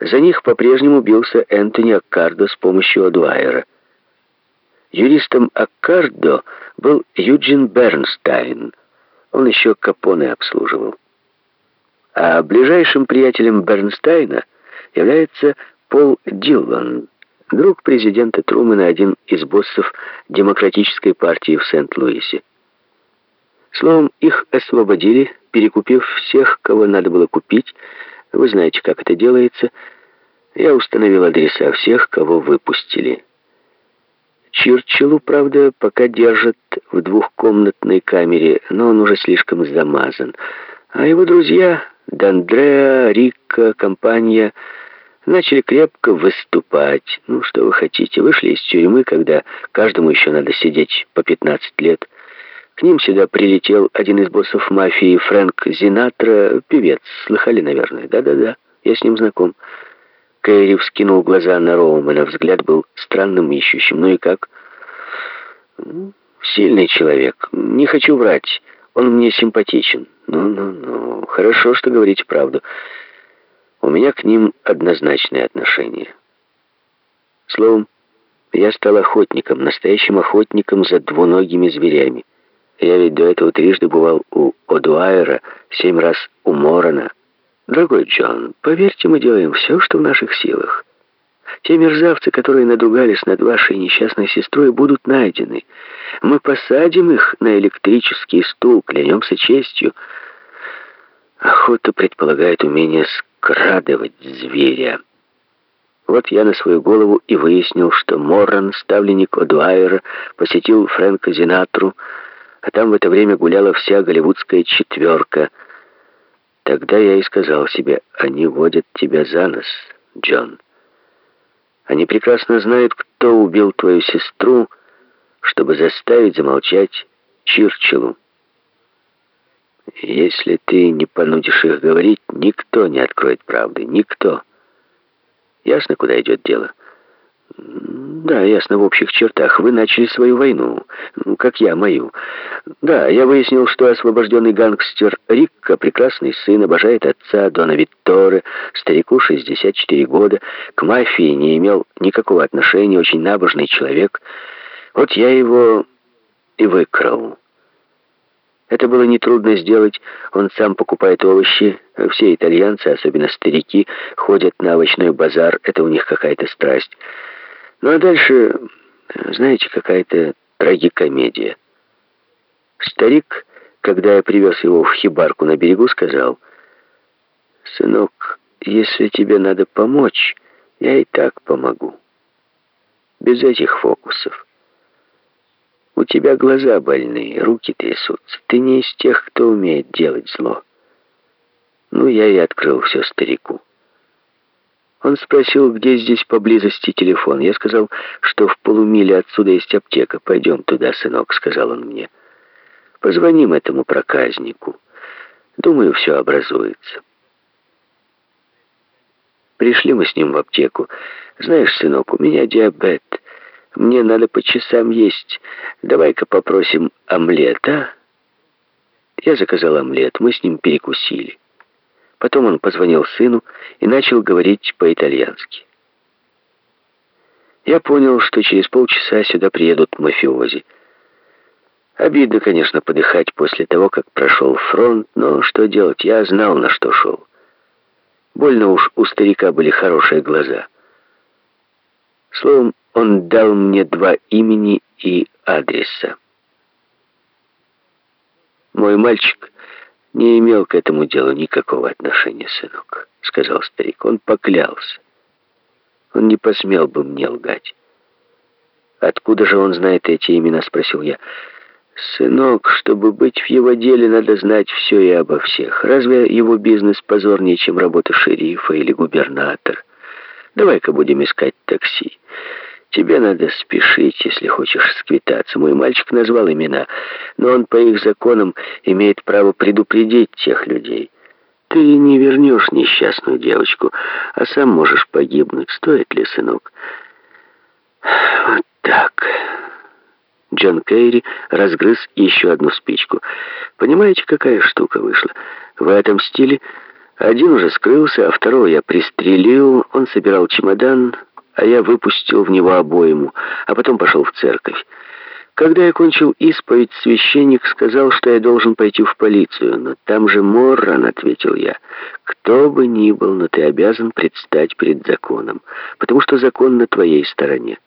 За них по-прежнему бился Энтони Аккардо с помощью Адуайера. Юристом Аккардо был Юджин Бернстайн. Он еще Капоне обслуживал. А ближайшим приятелем Бернстайна является Пол Диллон, друг президента Трумэна, один из боссов демократической партии в Сент-Луисе. Словом, их освободили, перекупив всех, кого надо было купить. Вы знаете, как это делается. Я установил адреса всех, кого выпустили. Чирчиллу, правда, пока держат в двухкомнатной камере, но он уже слишком замазан. А его друзья, Дандреа, Рикка, компания, начали крепко выступать. Ну, что вы хотите, вышли из тюрьмы, когда каждому еще надо сидеть по 15 лет. К ним сюда прилетел один из боссов мафии, Фрэнк Зинатра, певец. Слыхали, наверное? Да-да-да, я с ним знаком. Кэрри вскинул глаза на Роумана. Взгляд был странным, ищущим. Ну и как? Сильный человек. Не хочу врать. Он мне симпатичен. Ну-ну-ну. Хорошо, что говорите правду. У меня к ним однозначное отношение. Словом, я стал охотником, настоящим охотником за двуногими зверями. Я ведь до этого трижды бывал у Одуайера, семь раз у Морона. Дорогой Джон, поверьте, мы делаем все, что в наших силах. Те мерзавцы, которые надругались над вашей несчастной сестрой, будут найдены. Мы посадим их на электрический стул, клянемся честью. Охота предполагает умение скрадывать зверя. Вот я на свою голову и выяснил, что Морран, ставленник Одуайера, посетил Фрэнка Зинатру, а там в это время гуляла вся голливудская четверка. Тогда я и сказал себе, они водят тебя за нос, Джон. Они прекрасно знают, кто убил твою сестру, чтобы заставить замолчать Чирчиллу. Если ты не понудишь их говорить, никто не откроет правды, никто. Ясно, куда идет дело?» «Да, ясно, в общих чертах. Вы начали свою войну, ну, как я мою. Да, я выяснил, что освобожденный гангстер Рикка, прекрасный сын, обожает отца Дона Витторе, старику 64 года, к мафии не имел никакого отношения, очень набожный человек. Вот я его и выкрал». Это было нетрудно сделать. Он сам покупает овощи. Все итальянцы, особенно старики, ходят на овощной базар. Это у них какая-то страсть. Ну а дальше, знаете, какая-то трагикомедия. Старик, когда я привез его в хибарку на берегу, сказал, «Сынок, если тебе надо помочь, я и так помогу. Без этих фокусов. У тебя глаза больные, руки трясутся. Ты не из тех, кто умеет делать зло». Ну, я и открыл все старику. Он спросил, где здесь поблизости телефон. Я сказал, что в полумиле отсюда есть аптека. «Пойдем туда, сынок», — сказал он мне. «Позвоним этому проказнику. Думаю, все образуется». Пришли мы с ним в аптеку. «Знаешь, сынок, у меня диабет. Мне надо по часам есть. Давай-ка попросим омлет, а?» Я заказал омлет. Мы с ним перекусили. Потом он позвонил сыну и начал говорить по-итальянски. Я понял, что через полчаса сюда приедут мафиози. Обидно, конечно, подыхать после того, как прошел фронт, но что делать, я знал, на что шел. Больно уж у старика были хорошие глаза. Словом, он дал мне два имени и адреса. Мой мальчик не имел к этому делу никакого отношения, сынок», — сказал старик. «Он поклялся. Он не посмел бы мне лгать». «Откуда же он знает эти имена?» — спросил я. «Сынок, чтобы быть в его деле, надо знать все и обо всех. Разве его бизнес позорнее, чем работа шерифа или губернатор? Давай-ка будем искать такси». Тебе надо спешить, если хочешь сквитаться. Мой мальчик назвал имена, но он по их законам имеет право предупредить тех людей. Ты не вернешь несчастную девочку, а сам можешь погибнуть. Стоит ли, сынок? Вот так. Джон Кейри разгрыз еще одну спичку. Понимаете, какая штука вышла? В этом стиле Один уже скрылся, а второго я пристрелил. Он собирал чемодан, а я выпустил в него обойму, а потом пошел в церковь. Когда я кончил исповедь, священник сказал, что я должен пойти в полицию. «Но там же Морран», — ответил я. «Кто бы ни был, но ты обязан предстать перед законом, потому что закон на твоей стороне».